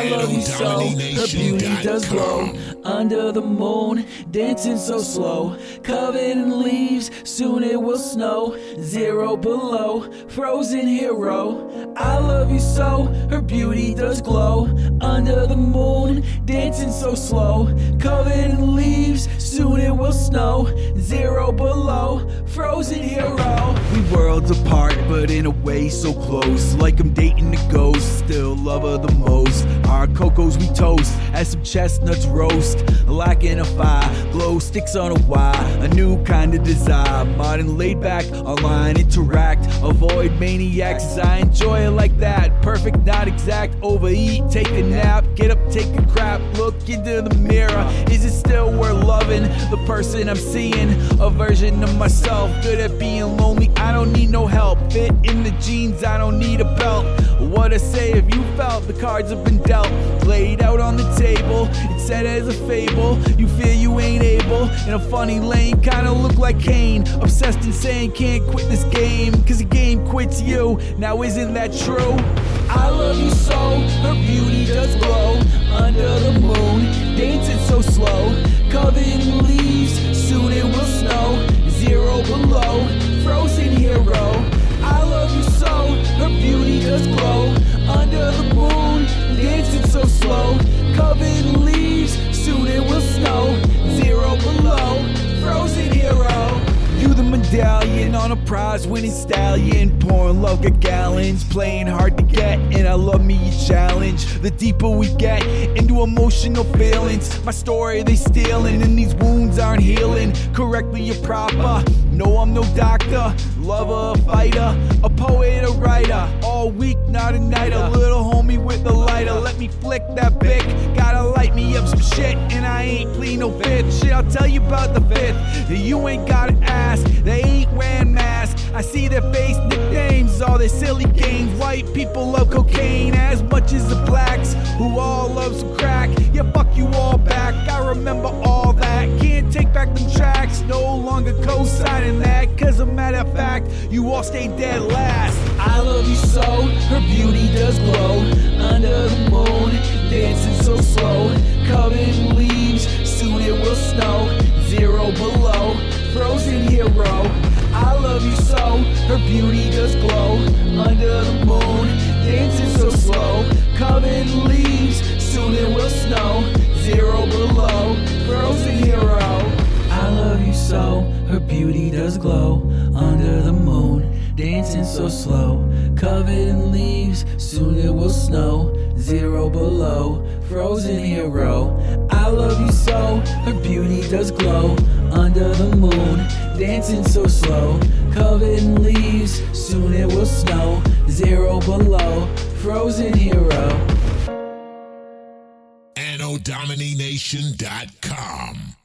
I love you so. Her beauty does glow under the moon, dancing so slow. Covered in leaves, soon it will snow. Zero below, frozen hero. I love you so. Her beauty does glow under the moon, dancing so slow. Covered in snow. Zero below, frozen hero. We worlds apart, but in a way so close. Like I'm dating a ghost, still love her the most. Our cocos we toast some chestnuts roast. Lacking a fire, glow sticks on a wire. A new kind of desire, modern laid back, online interact. Avoid maniacs I enjoy it like that. Perfect, not exact. Overeat, take a nap, get up, take a crap. Look into the mirror. Is it still worth loving the person I'm seeing? A version of myself, good at being lonely. I don't need no help. Fit in the jeans, I don't need a belt. What I say if you felt the cards have been dealt, laid out on the table. It's said as a fable. You fear you ain't able. In a funny lane, kinda look like Kane. Obsessed saying can't quit this game, cause the game quits you. Now isn't that true? I love you so. Her beauty does glow on a prize winning stallion. Pouring love got gallons, playing hard to get. And I love me a challenge. The deeper we get into emotional feelings, my story they stealing, and these wounds aren't healing correctly or proper. No, I'm no doctor, lover, a fighter, a poet, a writer. All week, not a night. A little homie with the lighter. Let me flick that Bic. Shit, and I ain't plead no fifth. Shit, I'll tell you about the fifth. You ain't gotta ask, they ain't wearing masks. I see their face nicknames, all their silly games. White people love cocaine as much as the blacks, who all love some crack. Yeah, fuck you all back. I remember all that. Can't take back them tracks. No longer co-signing that, cause a matter of fact, you all stay dead last. I love you so. Her beauty does glow under the moon, Her beauty does glow under the moon, dancing so slow. Covered leaves, soon it will snow. Zero below, frozen hero. I love you so. Her beauty does glow under the moon, dancing so slow. Covered in leaves, soon it will snow. Zero below, frozen hero. I love you so. Her beauty does glow under the moon, dancing so slow. Covered below, frozen hero. AnnoDomination.com.